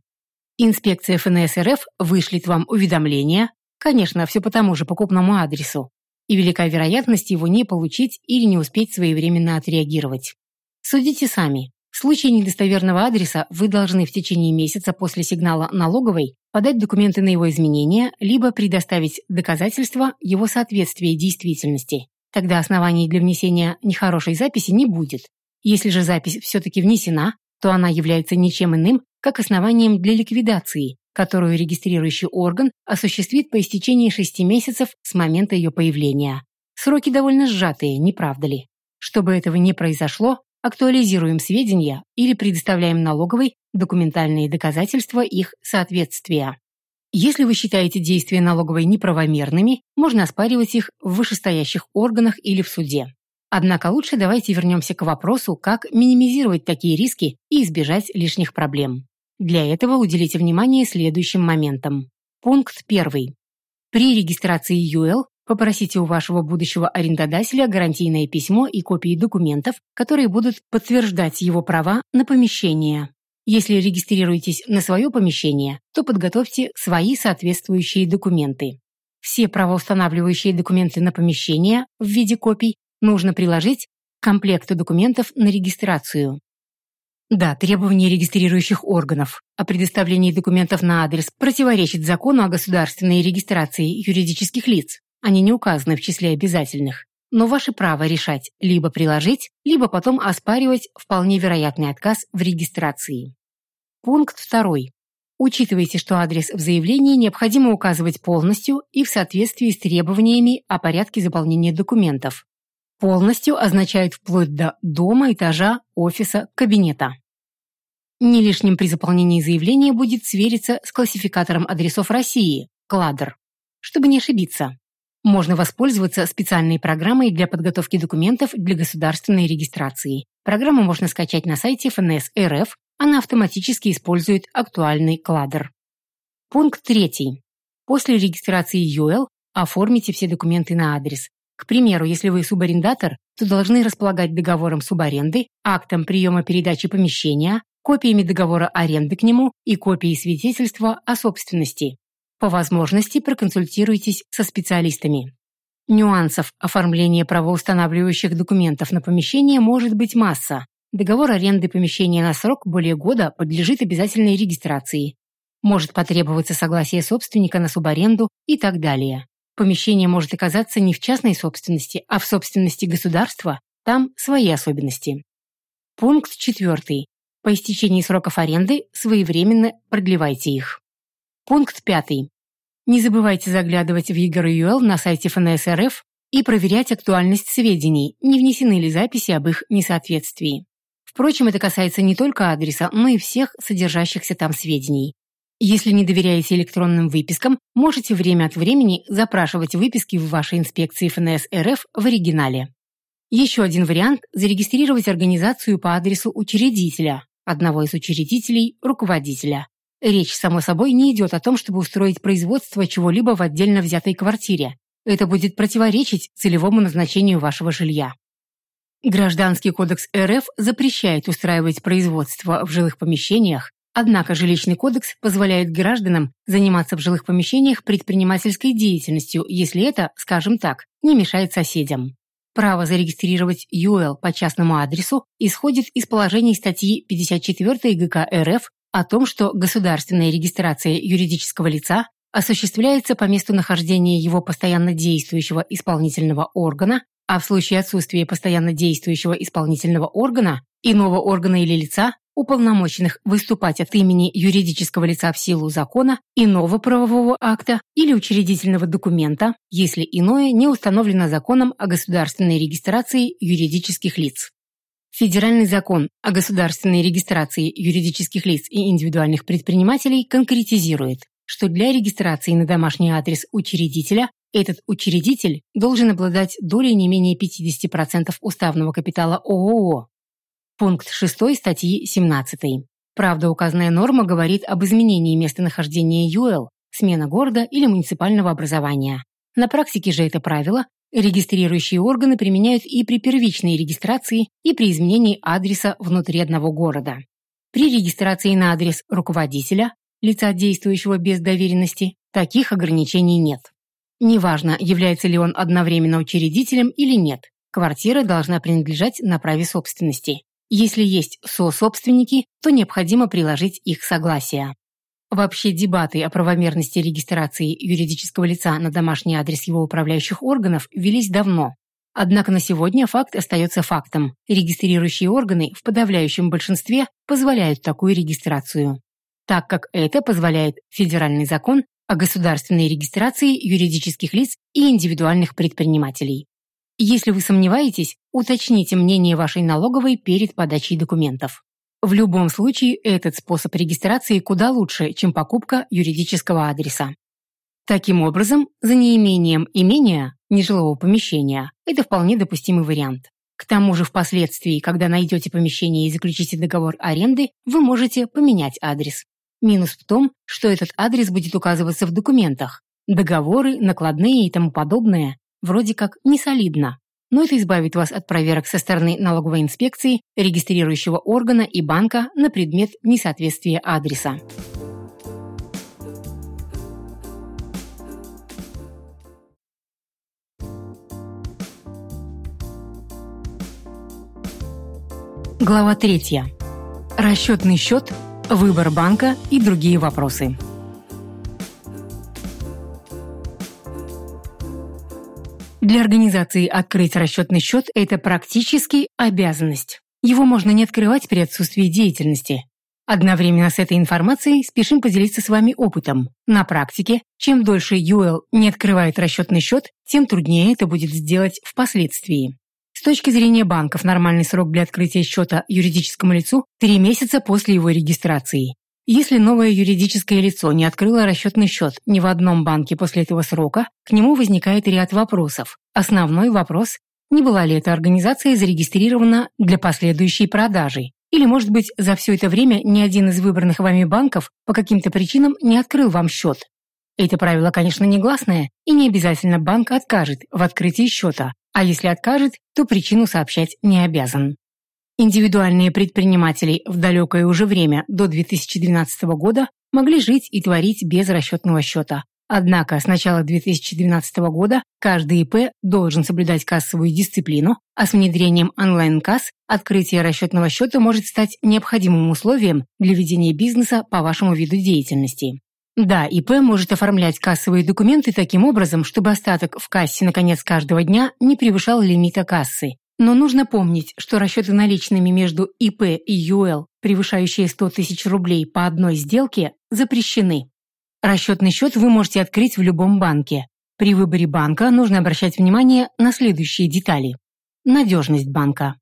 Инспекция ФНС РФ вышлет вам уведомление, конечно, все по тому же покупному адресу, и велика вероятность его не получить или не успеть своевременно отреагировать. Судите сами. В случае недостоверного адреса вы должны в течение месяца после сигнала налоговой подать документы на его изменение, либо предоставить доказательства его соответствия действительности. Тогда оснований для внесения нехорошей записи не будет. Если же запись все-таки внесена, то она является ничем иным, как основанием для ликвидации, которую регистрирующий орган осуществит по истечении шести месяцев с момента ее появления. Сроки довольно сжатые, не правда ли? Чтобы этого не произошло, актуализируем сведения или предоставляем налоговой документальные доказательства их соответствия. Если вы считаете действия налоговой неправомерными, можно оспаривать их в вышестоящих органах или в суде. Однако лучше давайте вернемся к вопросу, как минимизировать такие риски и избежать лишних проблем. Для этого уделите внимание следующим моментам. Пункт 1. При регистрации UL Попросите у вашего будущего арендодателя гарантийное письмо и копии документов, которые будут подтверждать его права на помещение. Если регистрируетесь на свое помещение, то подготовьте свои соответствующие документы. Все правоустанавливающие документы на помещение в виде копий нужно приложить к комплекту документов на регистрацию. Да, требования регистрирующих органов о предоставлении документов на адрес противоречит закону о государственной регистрации юридических лиц. Они не указаны в числе обязательных. Но ваше право решать либо приложить, либо потом оспаривать вполне вероятный отказ в регистрации. Пункт 2. Учитывайте, что адрес в заявлении необходимо указывать полностью и в соответствии с требованиями о порядке заполнения документов. Полностью означает вплоть до дома, этажа, офиса, кабинета. Не лишним при заполнении заявления будет свериться с классификатором адресов России, Кладер, чтобы не ошибиться. Можно воспользоваться специальной программой для подготовки документов для государственной регистрации. Программу можно скачать на сайте ФНС РФ, она автоматически использует актуальный кладер. Пункт 3. После регистрации UL оформите все документы на адрес. К примеру, если вы субарендатор, то должны располагать договором субаренды, актом приема передачи помещения, копиями договора аренды к нему и копией свидетельства о собственности. По возможности проконсультируйтесь со специалистами. Нюансов оформления правоустанавливающих документов на помещение может быть масса. Договор аренды помещения на срок более года подлежит обязательной регистрации. Может потребоваться согласие собственника на субаренду и так далее. Помещение может оказаться не в частной собственности, а в собственности государства, там свои особенности. Пункт 4. По истечении сроков аренды своевременно продлевайте их. Пункт 5. Не забывайте заглядывать в ЕГРЮЛ на сайте ФНС РФ и проверять актуальность сведений, не внесены ли записи об их несоответствии. Впрочем, это касается не только адреса, но и всех содержащихся там сведений. Если не доверяете электронным выпискам, можете время от времени запрашивать выписки в вашей инспекции ФНС РФ в оригинале. Еще один вариант – зарегистрировать организацию по адресу учредителя, одного из учредителей – руководителя, Речь, само собой, не идет о том, чтобы устроить производство чего-либо в отдельно взятой квартире. Это будет противоречить целевому назначению вашего жилья. Гражданский кодекс РФ запрещает устраивать производство в жилых помещениях, однако жилищный кодекс позволяет гражданам заниматься в жилых помещениях предпринимательской деятельностью, если это, скажем так, не мешает соседям. Право зарегистрировать ЮЭЛ по частному адресу исходит из положений статьи 54 ГК РФ о том, что государственная регистрация юридического лица осуществляется по месту нахождения его постоянно действующего исполнительного органа, а в случае отсутствия постоянно действующего исполнительного органа, иного органа или лица, уполномоченных выступать от имени юридического лица в силу закона, иного правового акта или учредительного документа, если иное не установлено законом о государственной регистрации юридических лиц. Федеральный закон о государственной регистрации юридических лиц и индивидуальных предпринимателей конкретизирует, что для регистрации на домашний адрес учредителя этот учредитель должен обладать долей не менее 50% уставного капитала ООО. Пункт 6 статьи 17. Правда, указанная норма говорит об изменении местонахождения ЮЭЛ, смена города или муниципального образования. На практике же это правило Регистрирующие органы применяют и при первичной регистрации, и при изменении адреса внутри одного города. При регистрации на адрес руководителя, лица, действующего без доверенности, таких ограничений нет. Неважно, является ли он одновременно учредителем или нет, квартира должна принадлежать на праве собственности. Если есть сособственники, то необходимо приложить их согласие. Вообще дебаты о правомерности регистрации юридического лица на домашний адрес его управляющих органов велись давно. Однако на сегодня факт остается фактом. Регистрирующие органы в подавляющем большинстве позволяют такую регистрацию. Так как это позволяет федеральный закон о государственной регистрации юридических лиц и индивидуальных предпринимателей. Если вы сомневаетесь, уточните мнение вашей налоговой перед подачей документов. В любом случае, этот способ регистрации куда лучше, чем покупка юридического адреса. Таким образом, за неимением имения, нежилого помещения, это вполне допустимый вариант. К тому же впоследствии, когда найдете помещение и заключите договор аренды, вы можете поменять адрес. Минус в том, что этот адрес будет указываться в документах. Договоры, накладные и тому подобное вроде как не солидно но это избавит вас от проверок со стороны налоговой инспекции, регистрирующего органа и банка на предмет несоответствия адреса. Глава 3. Расчетный счет, выбор банка и другие вопросы. Для организации открыть расчетный счет – это практически обязанность. Его можно не открывать при отсутствии деятельности. Одновременно с этой информацией спешим поделиться с вами опытом. На практике, чем дольше UL не открывает расчетный счет, тем труднее это будет сделать впоследствии. С точки зрения банков, нормальный срок для открытия счета юридическому лицу – 3 месяца после его регистрации. Если новое юридическое лицо не открыло расчетный счет ни в одном банке после этого срока, к нему возникает ряд вопросов. Основной вопрос – не была ли эта организация зарегистрирована для последующей продажи? Или, может быть, за все это время ни один из выбранных вами банков по каким-то причинам не открыл вам счет? Это правило, конечно, негласное, и не обязательно банк откажет в открытии счета, а если откажет, то причину сообщать не обязан. Индивидуальные предприниматели в далекое уже время, до 2012 года, могли жить и творить без расчетного счета. Однако с начала 2012 года каждый ИП должен соблюдать кассовую дисциплину, а с внедрением онлайн-касс открытие расчетного счета может стать необходимым условием для ведения бизнеса по вашему виду деятельности. Да, ИП может оформлять кассовые документы таким образом, чтобы остаток в кассе на конец каждого дня не превышал лимита кассы. Но нужно помнить, что расчеты наличными между ИП и ЮЛ, превышающие 100 тысяч рублей по одной сделке, запрещены. Расчетный счет вы можете открыть в любом банке. При выборе банка нужно обращать внимание на следующие детали. Надежность банка.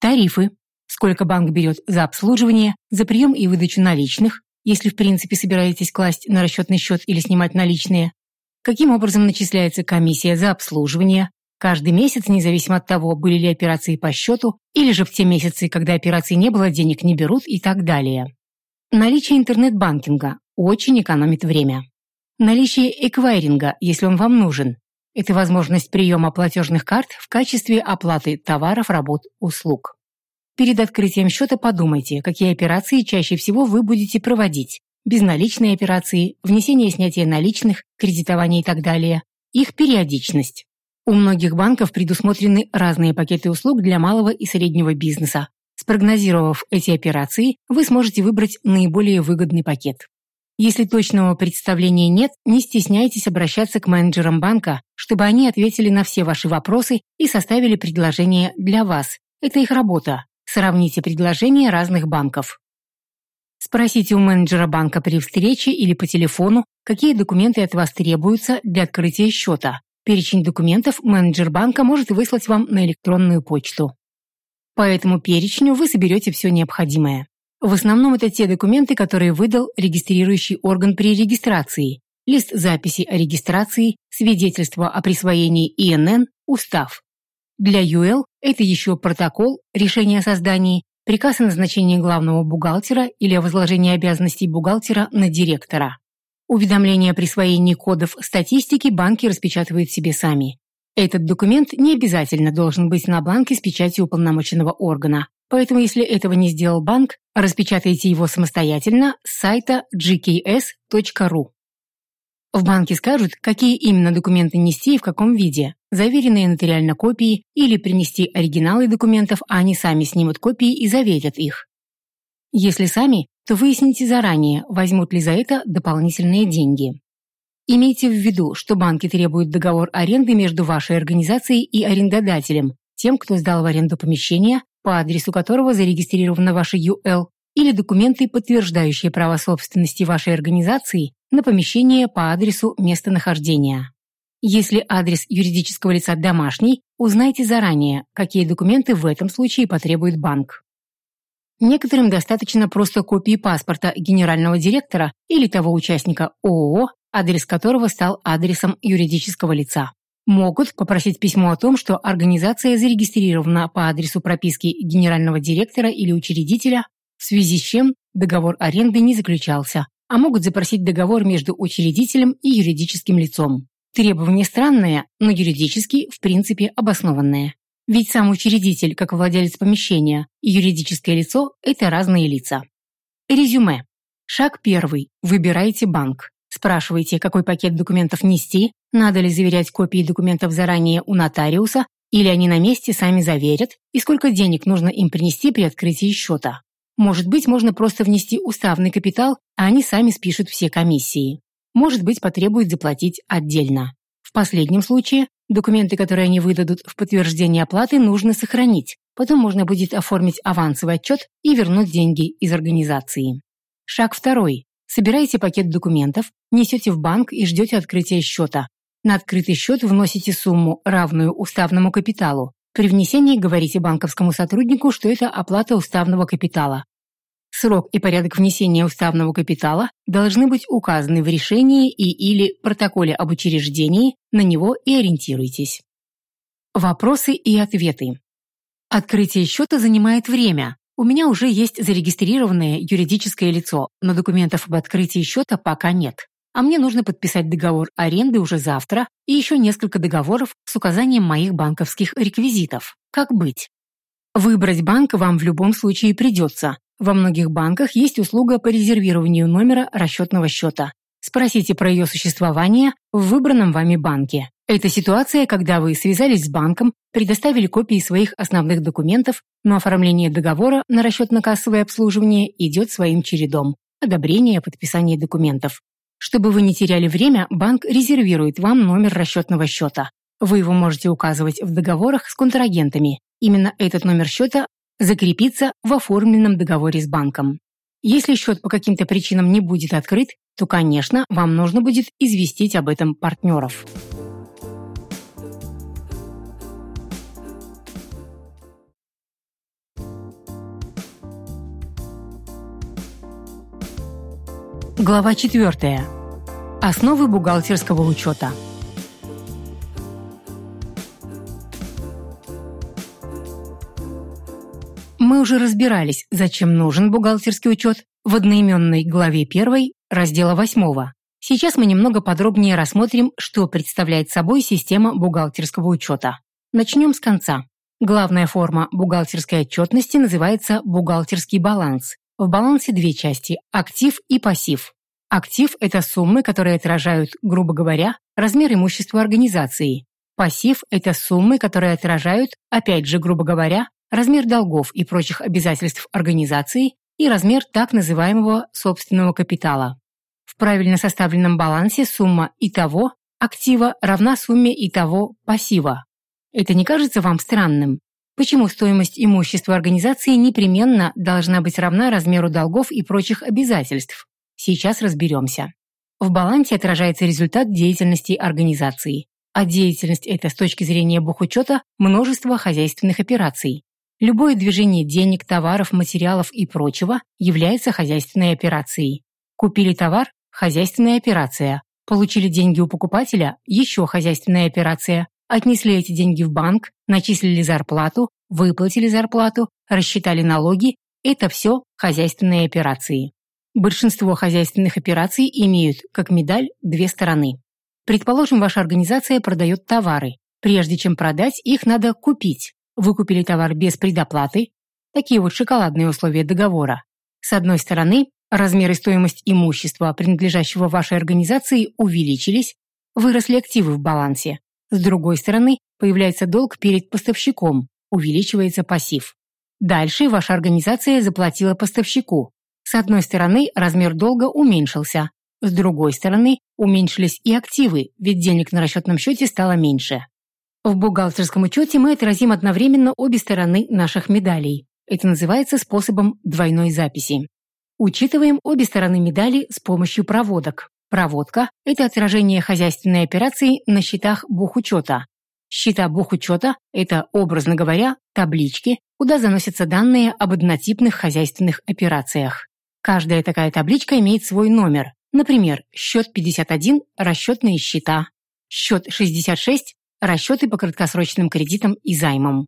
Тарифы. Сколько банк берет за обслуживание, за прием и выдачу наличных, если в принципе собираетесь класть на расчетный счет или снимать наличные. Каким образом начисляется комиссия за обслуживание. Каждый месяц, независимо от того, были ли операции по счету, или же в те месяцы, когда операций не было, денег не берут и так далее. Наличие интернет-банкинга очень экономит время. Наличие эквайринга, если он вам нужен. Это возможность приема платежных карт в качестве оплаты товаров, работ, услуг. Перед открытием счета подумайте, какие операции чаще всего вы будете проводить. Безналичные операции, внесение и снятие наличных, кредитование и так далее. Их периодичность. У многих банков предусмотрены разные пакеты услуг для малого и среднего бизнеса. Спрогнозировав эти операции, вы сможете выбрать наиболее выгодный пакет. Если точного представления нет, не стесняйтесь обращаться к менеджерам банка, чтобы они ответили на все ваши вопросы и составили предложение для вас. Это их работа. Сравните предложения разных банков. Спросите у менеджера банка при встрече или по телефону, какие документы от вас требуются для открытия счета. Перечень документов менеджер банка может выслать вам на электронную почту. По этому перечню вы соберете все необходимое. В основном это те документы, которые выдал регистрирующий орган при регистрации, лист записи о регистрации, свидетельство о присвоении ИНН, устав. Для ЮЛ это еще протокол, решение о создании, приказ о назначении главного бухгалтера или о возложении обязанностей бухгалтера на директора. Уведомления о присвоении кодов статистики банки распечатывают себе сами. Этот документ не обязательно должен быть на бланке с печатью уполномоченного органа, поэтому если этого не сделал банк, распечатайте его самостоятельно с сайта gks.ru. В банке скажут, какие именно документы нести и в каком виде, заверенные нотариально копии или принести оригиналы документов, а они сами снимут копии и заверят их. Если сами, то выясните заранее, возьмут ли за это дополнительные деньги. Имейте в виду, что банки требуют договор аренды между вашей организацией и арендодателем, тем, кто сдал в аренду помещение, по адресу которого зарегистрирована ваша ЮЛ, или документы, подтверждающие право собственности вашей организации на помещение по адресу местонахождения. Если адрес юридического лица домашний, узнайте заранее, какие документы в этом случае потребует банк. Некоторым достаточно просто копии паспорта генерального директора или того участника ООО, адрес которого стал адресом юридического лица. Могут попросить письмо о том, что организация зарегистрирована по адресу прописки генерального директора или учредителя, в связи с чем договор аренды не заключался, а могут запросить договор между учредителем и юридическим лицом. Требование странное, но юридически, в принципе, обоснованное. Ведь сам учредитель, как владелец помещения, и юридическое лицо – это разные лица. Резюме. Шаг первый. Выбирайте банк. Спрашивайте, какой пакет документов нести, надо ли заверять копии документов заранее у нотариуса, или они на месте сами заверят, и сколько денег нужно им принести при открытии счета. Может быть, можно просто внести уставный капитал, а они сами спишут все комиссии. Может быть, потребует заплатить отдельно. В последнем случае документы, которые они выдадут в подтверждение оплаты, нужно сохранить. Потом можно будет оформить авансовый отчет и вернуть деньги из организации. Шаг второй. Собираете пакет документов, несете в банк и ждете открытия счета. На открытый счет вносите сумму, равную уставному капиталу. При внесении говорите банковскому сотруднику, что это оплата уставного капитала. Срок и порядок внесения уставного капитала должны быть указаны в решении и или протоколе об учреждении, на него и ориентируйтесь. Вопросы и ответы. Открытие счета занимает время, у меня уже есть зарегистрированное юридическое лицо, но документов об открытии счета пока нет. А мне нужно подписать договор аренды уже завтра и еще несколько договоров с указанием моих банковских реквизитов. Как быть? Выбрать банк вам в любом случае придется. Во многих банках есть услуга по резервированию номера расчетного счета. Спросите про ее существование в выбранном вами банке. Это ситуация, когда вы связались с банком, предоставили копии своих основных документов, но оформление договора на расчетно-кассовое обслуживание идет своим чередом. Одобрение, подписание документов. Чтобы вы не теряли время, банк резервирует вам номер расчетного счета. Вы его можете указывать в договорах с контрагентами. Именно этот номер счета закрепится в оформленном договоре с банком. Если счет по каким-то причинам не будет открыт, то, конечно, вам нужно будет известить об этом партнеров. Глава 4. Основы бухгалтерского учета. Мы уже разбирались, зачем нужен бухгалтерский учет в одноименной главе 1 раздела 8. Сейчас мы немного подробнее рассмотрим, что представляет собой система бухгалтерского учета. Начнем с конца. Главная форма бухгалтерской отчетности называется бухгалтерский баланс в балансе две части – актив и пассив. Актив – это суммы, которые отражают, грубо говоря, размер имущества организации. Пассив – это суммы, которые отражают, опять же, грубо говоря, размер долгов и прочих обязательств организации и размер так называемого собственного капитала. В правильно составленном балансе сумма и того актива равна сумме и того пассива. Это не кажется вам странным? Почему стоимость имущества организации непременно должна быть равна размеру долгов и прочих обязательств? Сейчас разберемся. В балансе отражается результат деятельности организации. А деятельность – это с точки зрения бухучета множество хозяйственных операций. Любое движение денег, товаров, материалов и прочего является хозяйственной операцией. Купили товар – хозяйственная операция. Получили деньги у покупателя – еще хозяйственная операция. Отнесли эти деньги в банк, начислили зарплату, выплатили зарплату, рассчитали налоги – это все хозяйственные операции. Большинство хозяйственных операций имеют, как медаль, две стороны. Предположим, ваша организация продает товары. Прежде чем продать, их надо купить. Вы купили товар без предоплаты. Такие вот шоколадные условия договора. С одной стороны, размер и стоимость имущества, принадлежащего вашей организации, увеличились, выросли активы в балансе. С другой стороны, появляется долг перед поставщиком, увеличивается пассив. Дальше ваша организация заплатила поставщику. С одной стороны, размер долга уменьшился. С другой стороны, уменьшились и активы, ведь денег на расчетном счете стало меньше. В бухгалтерском учете мы отразим одновременно обе стороны наших медалей. Это называется способом двойной записи. Учитываем обе стороны медали с помощью проводок. Проводка – это отражение хозяйственной операции на счетах бухучета. Счета бухучета – это, образно говоря, таблички, куда заносятся данные об однотипных хозяйственных операциях. Каждая такая табличка имеет свой номер. Например, счет 51 – расчетные счета, счет 66 – расчеты по краткосрочным кредитам и займам.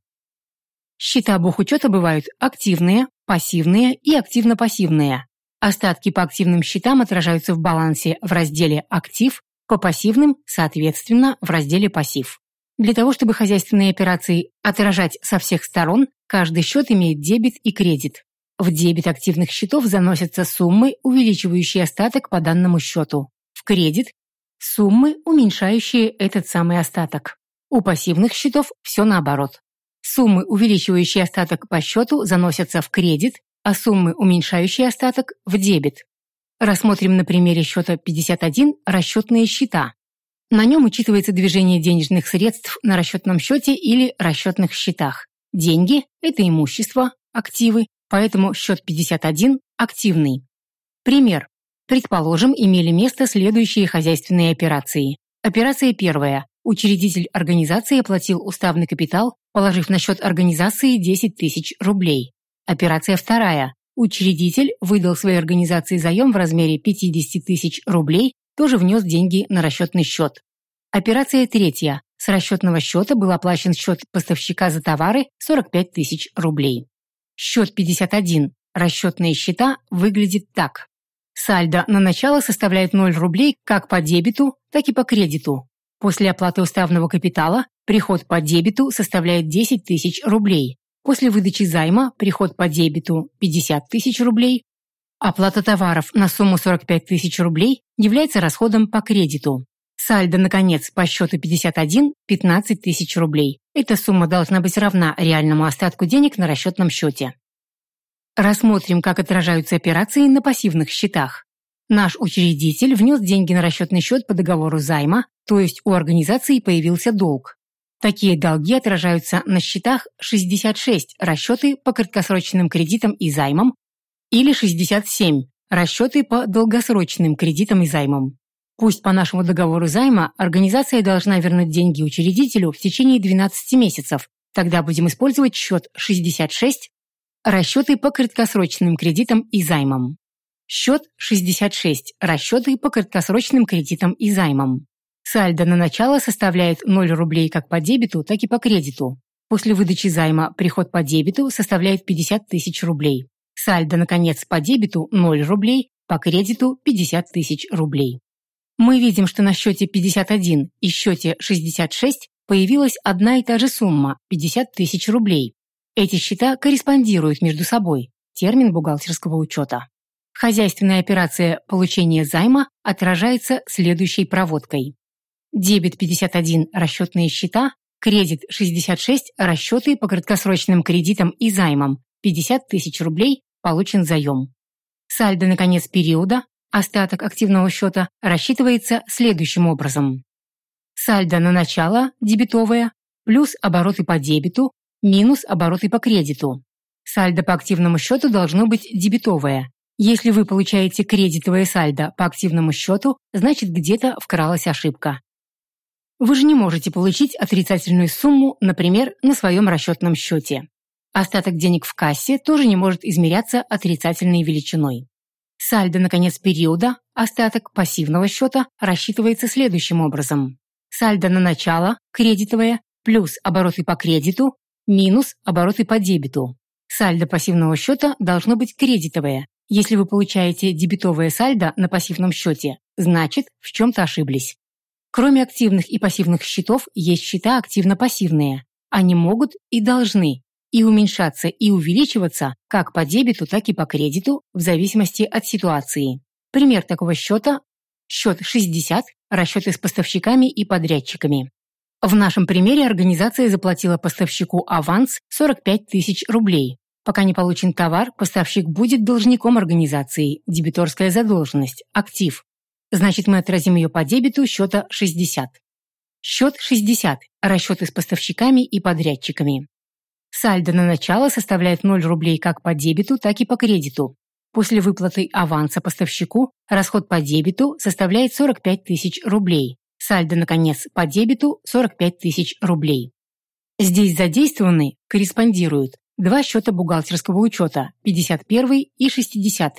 Счета бухучета бывают активные, пассивные и активно-пассивные. Остатки по активным счетам отражаются в балансе в разделе «Актив», по пассивным, соответственно, в разделе «Пассив». Для того, чтобы хозяйственные операции отражать со всех сторон, каждый счет имеет дебет и кредит. В дебет активных счетов заносятся суммы, увеличивающие остаток по данному счету. В кредит – суммы, уменьшающие этот самый остаток. У пассивных счетов все наоборот. Суммы, увеличивающие остаток по счету, заносятся в кредит, а суммы, уменьшающие остаток, в дебет. Рассмотрим на примере счета 51 расчетные счета. На нем учитывается движение денежных средств на расчетном счете или расчетных счетах. Деньги – это имущество, активы, поэтому счет 51 – активный. Пример. Предположим, имели место следующие хозяйственные операции. Операция первая. Учредитель организации оплатил уставный капитал, положив на счет организации 10 тысяч рублей. Операция вторая. Учредитель выдал своей организации заем в размере 50 тысяч рублей, тоже внес деньги на расчетный счет. Операция третья. С расчетного счета был оплачен счет поставщика за товары 45 тысяч рублей. Счет 51. Расчетные счета выглядит так. Сальдо на начало составляет 0 рублей как по дебету, так и по кредиту. После оплаты уставного капитала приход по дебету составляет 10 тысяч рублей. После выдачи займа приход по дебету 50 тысяч рублей. Оплата товаров на сумму 45 тысяч рублей является расходом по кредиту. Сальдо, наконец, по счету 51 – 15 тысяч рублей. Эта сумма должна быть равна реальному остатку денег на расчетном счете. Рассмотрим, как отражаются операции на пассивных счетах. Наш учредитель внес деньги на расчетный счет по договору займа, то есть у организации появился долг. Такие долги отражаются на счетах 66 расчеты по краткосрочным кредитам и займам или 67 расчеты по долгосрочным кредитам и займам. Пусть по нашему договору займа организация должна вернуть деньги учредителю в течение 12 месяцев, тогда будем использовать счет 66 расчеты по краткосрочным кредитам и займам. Счет 66 расчеты по краткосрочным кредитам и займам. Сальдо на начало составляет 0 рублей как по дебету, так и по кредиту. После выдачи займа приход по дебету составляет 50 тысяч рублей. Сальдо, наконец, по дебету 0 рублей, по кредиту 50 тысяч рублей. Мы видим, что на счете 51 и счете 66 появилась одна и та же сумма – 50 тысяч рублей. Эти счета корреспондируют между собой – термин бухгалтерского учета. Хозяйственная операция получения займа отражается следующей проводкой. Дебет 51 – расчетные счета, кредит 66 – расчеты по краткосрочным кредитам и займам, 50 тысяч рублей получен заем. Сальдо на конец периода, остаток активного счета, рассчитывается следующим образом. Сальдо на начало, дебетовое, плюс обороты по дебету, минус обороты по кредиту. Сальдо по активному счету должно быть дебетовое. Если вы получаете кредитовое сальдо по активному счету, значит где-то вкралась ошибка. Вы же не можете получить отрицательную сумму, например, на своем расчетном счете. Остаток денег в кассе тоже не может измеряться отрицательной величиной. Сальдо на конец периода, остаток пассивного счета, рассчитывается следующим образом. Сальдо на начало, кредитовое, плюс обороты по кредиту, минус обороты по дебету. Сальдо пассивного счета должно быть кредитовое. Если вы получаете дебетовое сальдо на пассивном счете, значит, в чем-то ошиблись. Кроме активных и пассивных счетов, есть счета активно-пассивные. Они могут и должны и уменьшаться и увеличиваться как по дебету, так и по кредиту в зависимости от ситуации. Пример такого счета – счет 60, расчеты с поставщиками и подрядчиками. В нашем примере организация заплатила поставщику аванс 45 тысяч рублей. Пока не получен товар, поставщик будет должником организации, дебиторская задолженность, актив. Значит, мы отразим ее по дебету счета 60. Счет 60 – расчеты с поставщиками и подрядчиками. Сальдо на начало составляет 0 рублей как по дебету, так и по кредиту. После выплаты аванса поставщику расход по дебету составляет 45 тысяч рублей. Сальдо, наконец, по дебету 45 тысяч рублей. Здесь задействованы, корреспондируют, два счета бухгалтерского учета, 51 и 60.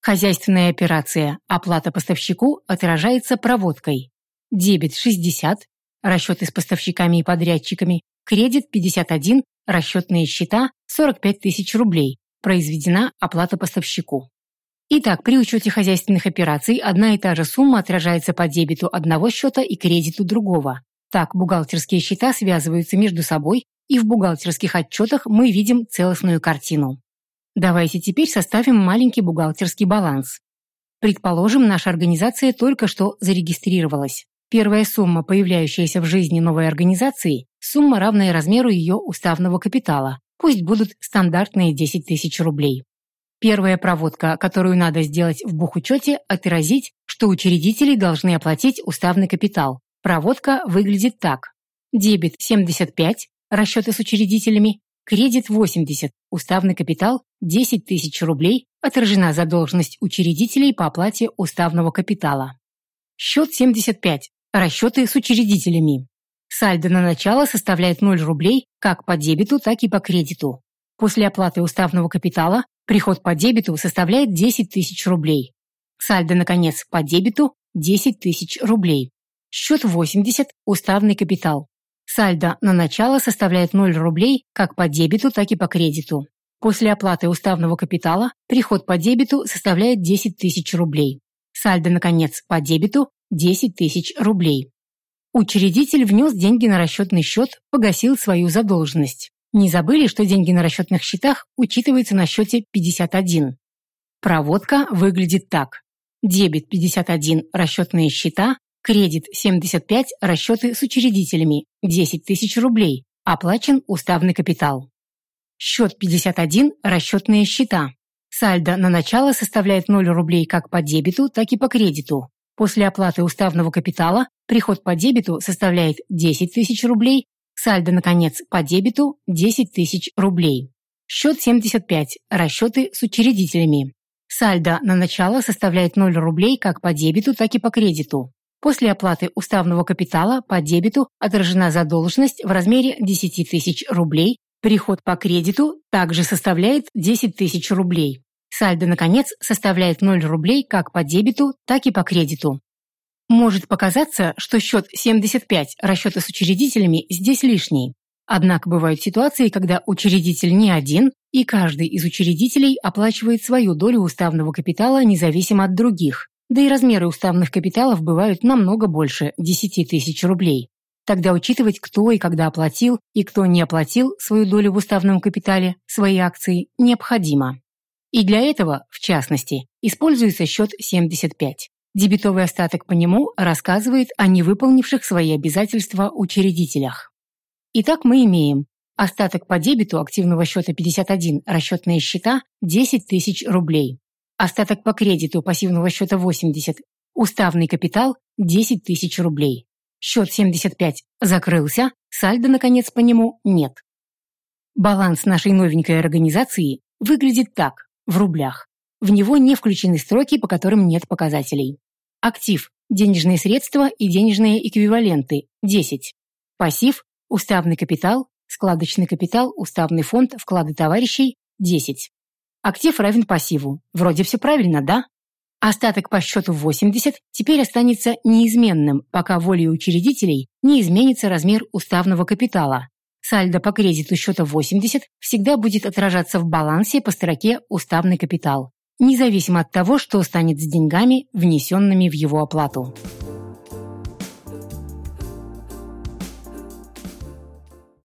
Хозяйственная операция «Оплата поставщику» отражается проводкой. Дебет 60, расчеты с поставщиками и подрядчиками, кредит 51, Расчетные счета – 45 тысяч рублей. Произведена оплата поставщику. Итак, при учете хозяйственных операций одна и та же сумма отражается по дебету одного счета и кредиту другого. Так, бухгалтерские счета связываются между собой, и в бухгалтерских отчетах мы видим целостную картину. Давайте теперь составим маленький бухгалтерский баланс. Предположим, наша организация только что зарегистрировалась. Первая сумма, появляющаяся в жизни новой организации, сумма, равная размеру ее уставного капитала. Пусть будут стандартные 10 тысяч рублей. Первая проводка, которую надо сделать в бухучете, отразить, что учредители должны оплатить уставный капитал. Проводка выглядит так. Дебет 75, расчеты с учредителями, кредит 80, уставный капитал 10 тысяч рублей, отражена задолженность учредителей по оплате уставного капитала. Счет 75, Расчеты с учредителями. Сальдо на начало составляет 0 рублей как по дебету, так и по кредиту. После оплаты уставного капитала приход по дебету составляет 10 тысяч рублей. Сальдо, наконец, по дебету 10 тысяч рублей. Счет 80 – уставный капитал. Сальдо на начало составляет 0 рублей как по дебету, так и по кредиту. После оплаты уставного капитала приход по дебету составляет 10 тысяч рублей. Сальдо, наконец, по дебету 10 тысяч рублей. Учредитель внес деньги на расчетный счет, погасил свою задолженность. Не забыли, что деньги на расчетных счетах учитываются на счете 51. Проводка выглядит так. Дебет 51 – расчетные счета, кредит 75 – расчеты с учредителями, 10 тысяч рублей, оплачен уставный капитал. Счет 51 – расчетные счета. Сальдо на начало составляет 0 рублей как по дебету, так и по кредиту. После оплаты уставного капитала приход по дебету составляет 10 тысяч рублей, сальдо, наконец, по дебету – 10 тысяч рублей. Счет 75. Расчеты с учредителями. Сальдо на начало составляет 0 рублей как по дебету, так и по кредиту. После оплаты уставного капитала по дебету отражена задолженность в размере 10 тысяч рублей, приход по кредиту также составляет 10 тысяч рублей. Сальдо, наконец, составляет 0 рублей как по дебету, так и по кредиту. Может показаться, что счет 75 расчеты с учредителями здесь лишний. Однако бывают ситуации, когда учредитель не один, и каждый из учредителей оплачивает свою долю уставного капитала независимо от других. Да и размеры уставных капиталов бывают намного больше 10 тысяч рублей. Тогда учитывать, кто и когда оплатил, и кто не оплатил свою долю в уставном капитале, свои акции, необходимо. И для этого, в частности, используется счет 75. Дебетовый остаток по нему рассказывает о невыполнивших свои обязательства учредителях. Итак, мы имеем остаток по дебету активного счета 51, расчетные счета 10 тысяч рублей. Остаток по кредиту пассивного счета 80, уставный капитал 10 тысяч рублей. Счет 75 закрылся, сальдо, наконец, по нему нет. Баланс нашей новенькой организации выглядит так, в рублях. В него не включены строки, по которым нет показателей. Актив – денежные средства и денежные эквиваленты – 10. Пассив – уставный капитал, складочный капитал, уставный фонд, вклады товарищей – 10. Актив равен пассиву. Вроде все правильно, да? Остаток по счету 80 теперь останется неизменным, пока волей учредителей не изменится размер уставного капитала. Сальдо по кредиту счета 80 всегда будет отражаться в балансе по строке «Уставный капитал», независимо от того, что станет с деньгами, внесенными в его оплату.